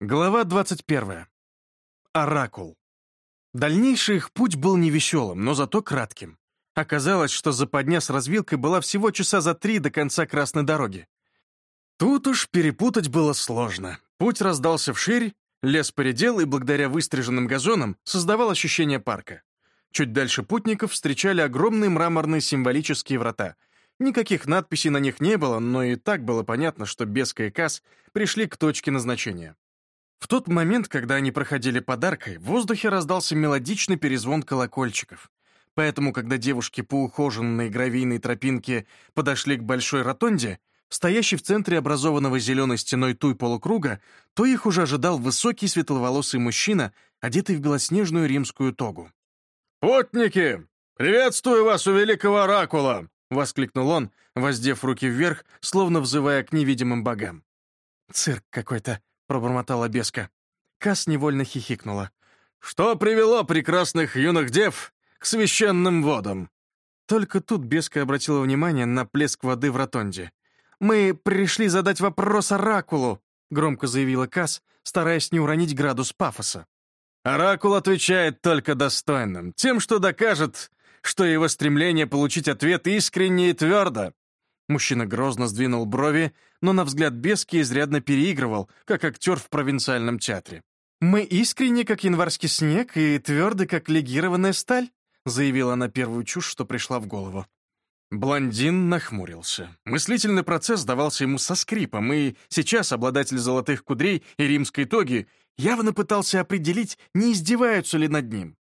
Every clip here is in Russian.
Глава 21. Оракул. Дальнейший их путь был невеселым, но зато кратким. Оказалось, что западня с развилкой была всего часа за три до конца красной дороги. Тут уж перепутать было сложно. Путь раздался вширь, лес поредел и благодаря выстриженным газонам создавал ощущение парка. Чуть дальше путников встречали огромные мраморные символические врата. Никаких надписей на них не было, но и так было понятно, что Беска и пришли к точке назначения. В тот момент, когда они проходили подаркой, в воздухе раздался мелодичный перезвон колокольчиков. Поэтому, когда девушки по ухоженной гравийной тропинке подошли к большой ротонде, стоящей в центре образованного зеленой стеной туй полукруга, то их уже ожидал высокий светловолосый мужчина, одетый в белоснежную римскую тогу. «Путники! Приветствую вас у великого оракула!» — воскликнул он, воздев руки вверх, словно взывая к невидимым богам. «Цирк какой-то», — пробормотала беска. Кас невольно хихикнула. «Что привело прекрасных юных дев к священным водам?» Только тут беска обратила внимание на плеск воды в ротонде. «Мы пришли задать вопрос Оракулу», — громко заявила Кас, стараясь не уронить градус пафоса. «Оракул отвечает только достойным, тем, что докажет, что его стремление получить ответ искренне и твердо. Мужчина грозно сдвинул брови, но на взгляд Бески изрядно переигрывал, как актер в провинциальном театре. «Мы искренне, как январский снег, и тверды, как легированная сталь», заявила она первую чушь, что пришла в голову. Блондин нахмурился. Мыслительный процесс давался ему со скрипом, и сейчас обладатель золотых кудрей и римской тоги явно пытался определить, не издеваются ли над ним.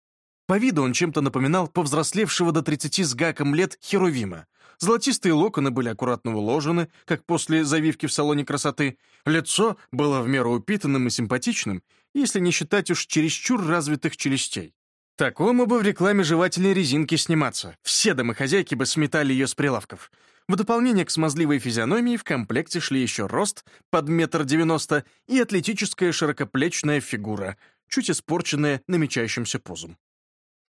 По виду он чем-то напоминал повзрослевшего до 30 с гаком лет Херувима, Золотистые локоны были аккуратно уложены, как после завивки в салоне красоты. Лицо было в меру упитанным и симпатичным, если не считать уж чересчур развитых челюстей. Такому бы в рекламе жевательной резинки сниматься. Все домохозяйки бы сметали ее с прилавков. В дополнение к смазливой физиономии в комплекте шли еще рост под метр девяносто и атлетическая широкоплечная фигура, чуть испорченная намечающимся позом.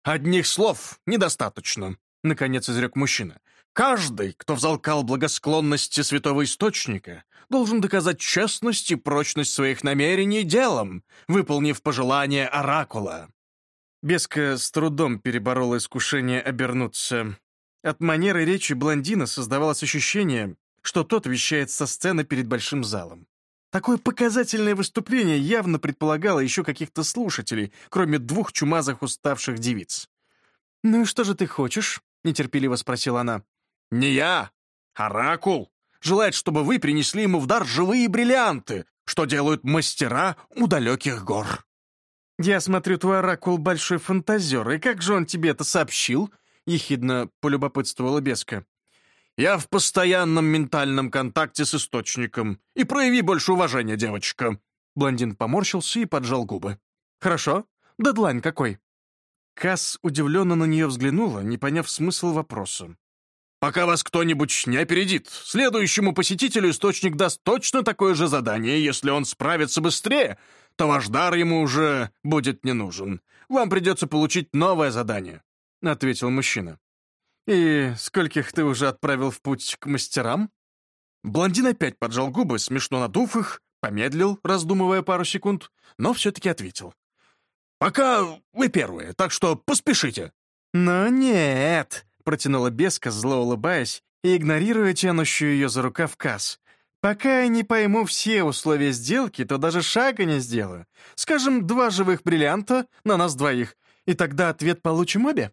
«Одних слов недостаточно», — наконец изрек мужчина. Каждый, кто взалкал благосклонности святого источника, должен доказать честность и прочность своих намерений делом, выполнив пожелание оракула. Беска с трудом переборола искушение обернуться. От манеры речи блондина создавалось ощущение, что тот вещает со сцены перед большим залом. Такое показательное выступление явно предполагало еще каких-то слушателей, кроме двух чумазых уставших девиц. «Ну и что же ты хочешь?» — нетерпеливо спросила она. «Не я, Оракул. Желает, чтобы вы принесли ему в дар живые бриллианты, что делают мастера у далеких гор». «Я смотрю, твой Оракул большой фантазер, и как же он тебе это сообщил?» — ехидно полюбопытствовала Беска. «Я в постоянном ментальном контакте с источником. И прояви больше уважения, девочка». Блондин поморщился и поджал губы. «Хорошо. Дедлайн какой?» Касс удивленно на нее взглянула, не поняв смысл вопроса. Пока вас кто-нибудь не опередит, следующему посетителю источник даст точно такое же задание. Если он справится быстрее, то ваш дар ему уже будет не нужен. Вам придется получить новое задание», — ответил мужчина. «И скольких ты уже отправил в путь к мастерам?» Блондин опять поджал губы, смешно надув их, помедлил, раздумывая пару секунд, но все-таки ответил. «Пока вы первые, так что поспешите». «Но нет», протянула беска, зло улыбаясь и игнорируя тянущую ее за рукав Касс. «Пока я не пойму все условия сделки, то даже шага не сделаю. Скажем, два живых бриллианта на нас двоих, и тогда ответ получим обе».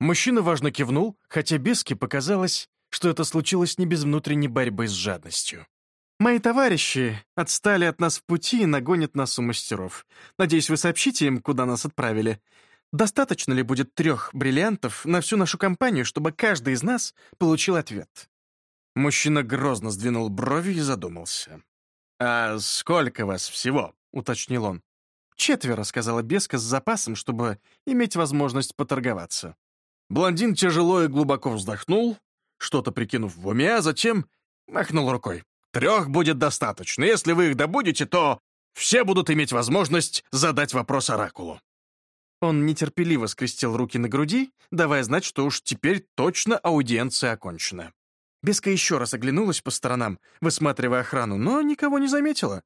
Мужчина важно кивнул, хотя беске показалось, что это случилось не без внутренней борьбы с жадностью. «Мои товарищи отстали от нас в пути и нагонят нас у мастеров. Надеюсь, вы сообщите им, куда нас отправили. Достаточно ли будет трех бриллиантов на всю нашу компанию, чтобы каждый из нас получил ответ?» Мужчина грозно сдвинул брови и задумался. «А сколько вас всего?» — уточнил он. «Четверо», — сказала Беска с запасом, чтобы иметь возможность поторговаться. Блондин тяжело и глубоко вздохнул, что-то прикинув в уме, а затем махнул рукой. «Трех будет достаточно. Если вы их добудете, то все будут иметь возможность задать вопрос Оракулу». Он нетерпеливо скрестил руки на груди, давая знать, что уж теперь точно аудиенция окончена. Беска еще раз оглянулась по сторонам, высматривая охрану, но никого не заметила.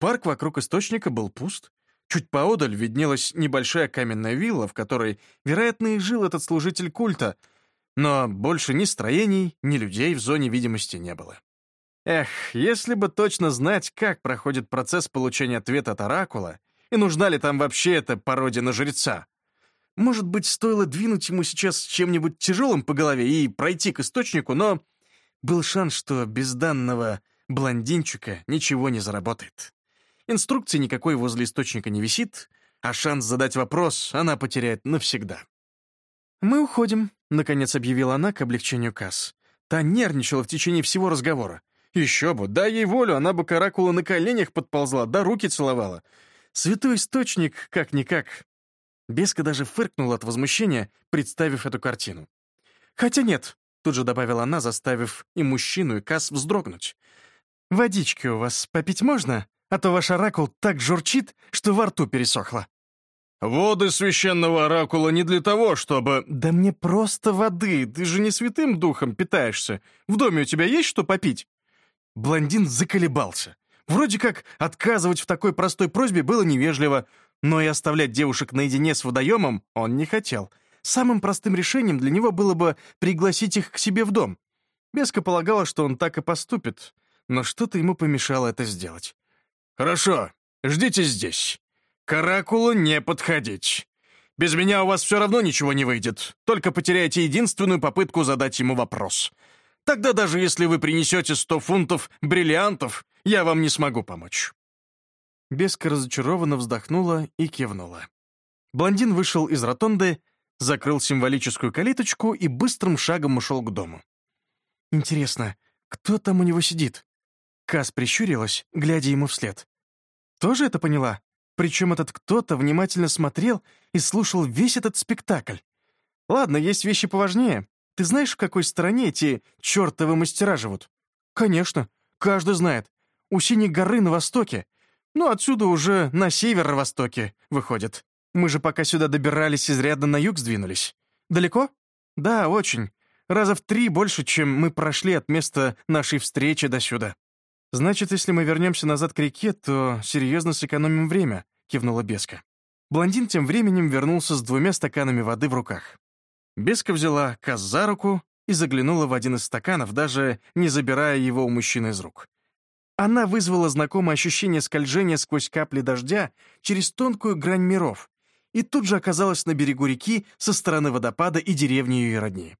Парк вокруг источника был пуст. Чуть поодаль виднелась небольшая каменная вилла, в которой, вероятно, и жил этот служитель культа, но больше ни строений, ни людей в зоне видимости не было. Эх, если бы точно знать, как проходит процесс получения ответа от Оракула, и нужна ли там вообще эта пародия на жреца. Может быть, стоило двинуть ему сейчас чем-нибудь тяжелым по голове и пройти к источнику, но был шанс, что без данного блондинчика ничего не заработает. Инструкции никакой возле источника не висит, а шанс задать вопрос она потеряет навсегда. «Мы уходим», — наконец объявила она к облегчению Касс. Та нервничала в течение всего разговора. Еще бы, дай ей волю, она бы к оракулу на коленях подползла, да руки целовала. Святой источник, как-никак. Беска даже фыркнула от возмущения, представив эту картину. «Хотя нет», — тут же добавила она, заставив и мужчину, и Касс вздрогнуть. «Водички у вас попить можно? А то ваш оракул так журчит, что во рту пересохло». «Воды священного оракула не для того, чтобы...» «Да мне просто воды, ты же не святым духом питаешься. В доме у тебя есть что попить?» Блондин заколебался. Вроде как отказывать в такой простой просьбе было невежливо, но и оставлять девушек наедине с водоемом он не хотел. Самым простым решением для него было бы пригласить их к себе в дом. Беска полагала, что он так и поступит, но что-то ему помешало это сделать. «Хорошо, ждите здесь. К оракулу не подходить. Без меня у вас все равно ничего не выйдет, только потеряете единственную попытку задать ему вопрос. Тогда даже если вы принесете сто фунтов бриллиантов, я вам не смогу помочь». Беска разочарованно вздохнула и кивнула. Блондин вышел из ротонды, закрыл символическую калиточку и быстрым шагом ушел к дому. «Интересно, кто там у него сидит?» Кас прищурилась, глядя ему вслед. «Тоже это поняла? Причем этот кто-то внимательно смотрел и слушал весь этот спектакль. Ладно, есть вещи поважнее. Ты знаешь, в какой стране эти чертовы мастера живут? Конечно, каждый знает. У Синей горы на востоке. Ну, отсюда уже на северо-востоке выходит. Мы же пока сюда добирались, изрядно на юг сдвинулись. Далеко? Да, очень. Раза в три больше, чем мы прошли от места нашей встречи до сюда. Значит, если мы вернемся назад к реке, то серьезно сэкономим время, кивнула Беска. Блондин тем временем вернулся с двумя стаканами воды в руках. Беска взяла Каз за руку и заглянула в один из стаканов, даже не забирая его у мужчины из рук. Она вызвала знакомое ощущение скольжения сквозь капли дождя через тонкую грань миров и тут же оказалась на берегу реки со стороны водопада и деревни ее родни.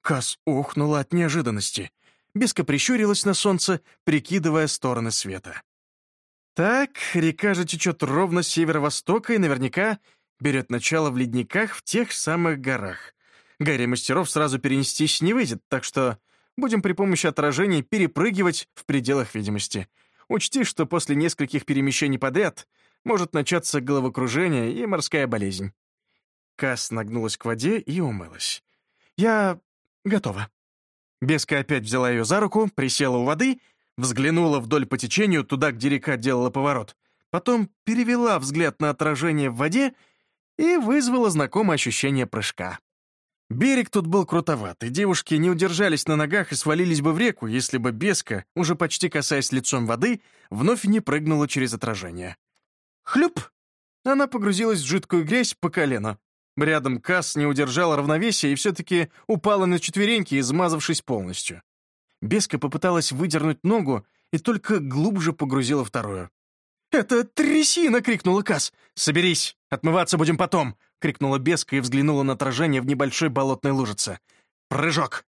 Каз ухнула от неожиданности. Беска прищурилась на солнце, прикидывая стороны света. Так, река же течет ровно с северо-востока и наверняка берет начало в ледниках в тех самых горах. Гарри мастеров сразу перенестись не выйдет, так что будем при помощи отражений перепрыгивать в пределах видимости. Учти, что после нескольких перемещений подряд может начаться головокружение и морская болезнь. Касс нагнулась к воде и умылась. «Я готова». Беска опять взяла ее за руку, присела у воды, взглянула вдоль по течению, туда, где река делала поворот, потом перевела взгляд на отражение в воде и вызвала знакомое ощущение прыжка. Берег тут был крутоват, и девушки не удержались на ногах и свалились бы в реку, если бы беска, уже почти касаясь лицом воды, вновь не прыгнула через отражение. Хлюп! Она погрузилась в жидкую грязь по колено. Рядом Касс не удержала равновесия и все-таки упала на четвереньки, измазавшись полностью. Беска попыталась выдернуть ногу и только глубже погрузила вторую. «Это трясина!» — крикнула Касс. «Соберись! Отмываться будем потом!» — крикнула Беска и взглянула на отражение в небольшой болотной лужице. «Прыжок!»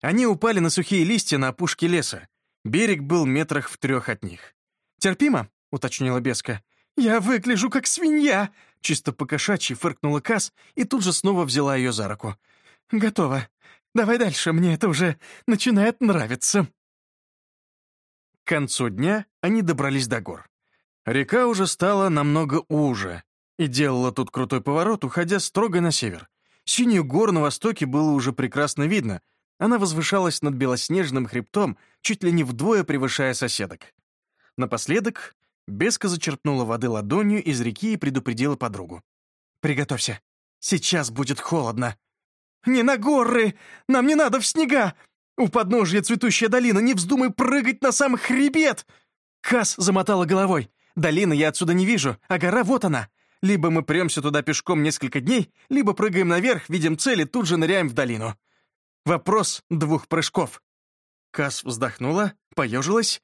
Они упали на сухие листья на опушке леса. Берег был метрах в трех от них. «Терпимо?» — уточнила Беска. «Я выгляжу как свинья!» Чисто покошачьи фыркнула Касс и тут же снова взяла ее за руку. «Готово. Давай дальше, мне это уже начинает нравиться». К концу дня они добрались до гор. Река уже стала намного уже, и делала тут крутой поворот, уходя строго на север. Синюю гору на востоке было уже прекрасно видно. Она возвышалась над белоснежным хребтом, чуть ли не вдвое превышая соседок. Напоследок Беска зачерпнула воды ладонью из реки и предупредила подругу. «Приготовься. Сейчас будет холодно». «Не на горы! Нам не надо в снега! У подножья цветущая долина, не вздумай прыгать на сам хребет!» Кас замотала головой. Долины я отсюда не вижу, а гора вот она. Либо мы премся туда пешком несколько дней, либо прыгаем наверх, видим цель и тут же ныряем в долину. Вопрос двух прыжков». Кас вздохнула, поежилась.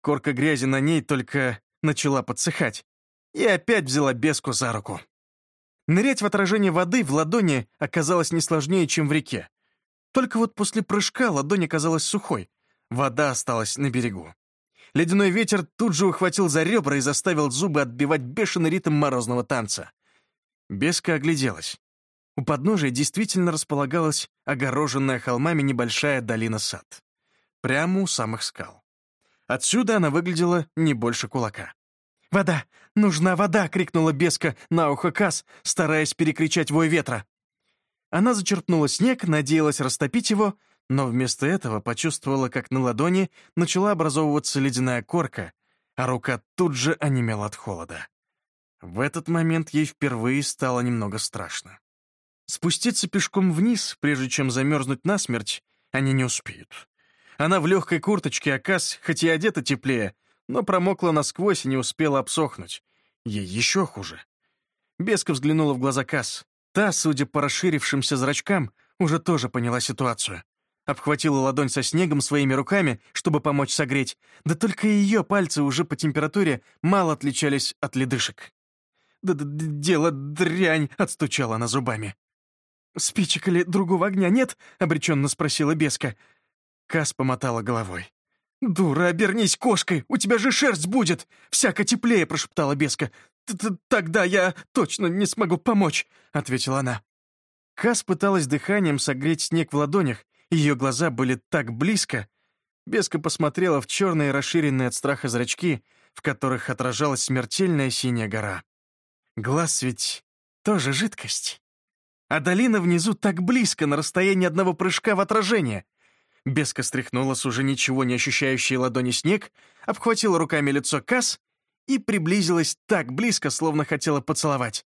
Корка грязи на ней только начала подсыхать. И опять взяла беску за руку. Нырять в отражение воды в ладони оказалось не сложнее, чем в реке. Только вот после прыжка ладонь оказалась сухой. Вода осталась на берегу. Ледяной ветер тут же ухватил за ребра и заставил зубы отбивать бешеный ритм морозного танца. Беска огляделась. У подножия действительно располагалась огороженная холмами небольшая долина-сад. Прямо у самых скал. Отсюда она выглядела не больше кулака. «Вода! Нужна вода!» — крикнула беска на ухо Кас, стараясь перекричать вой ветра. Она зачерпнула снег, надеялась растопить его, но вместо этого почувствовала, как на ладони начала образовываться ледяная корка, а рука тут же онемела от холода. В этот момент ей впервые стало немного страшно. Спуститься пешком вниз, прежде чем замерзнуть насмерть, они не успеют. Она в легкой курточке, оказ, хоть и одета теплее, но промокла насквозь и не успела обсохнуть. Ей еще хуже. Беска взглянула в глаза Касс. Та, судя по расширившимся зрачкам, уже тоже поняла ситуацию. Обхватила ладонь со снегом своими руками, чтобы помочь согреть, да только ее пальцы уже по температуре мало отличались от ледышек. «Да -д «Дело дрянь!» — отстучала она зубами. «Спичек или другого огня нет?» — обреченно спросила Беска. Кас помотала головой. «Дура, обернись кошкой, у тебя же шерсть будет! Всяко теплее!» — прошептала Беска. «Тогда я точно не смогу помочь», — ответила она. Кас пыталась дыханием согреть снег в ладонях, ее глаза были так близко. Беска посмотрела в черные, расширенные от страха зрачки, в которых отражалась смертельная синяя гора. Глаз ведь тоже жидкость. А долина внизу так близко, на расстоянии одного прыжка в отражение. Беска стряхнула с уже ничего не ощущающей ладони снег, обхватила руками лицо Кас и приблизилась так близко, словно хотела поцеловать.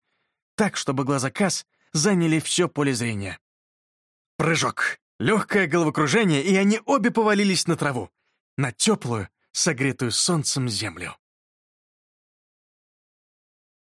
Так, чтобы глаза Кас заняли все поле зрения. Прыжок. Легкое головокружение, и они обе повалились на траву, на теплую, согретую солнцем землю.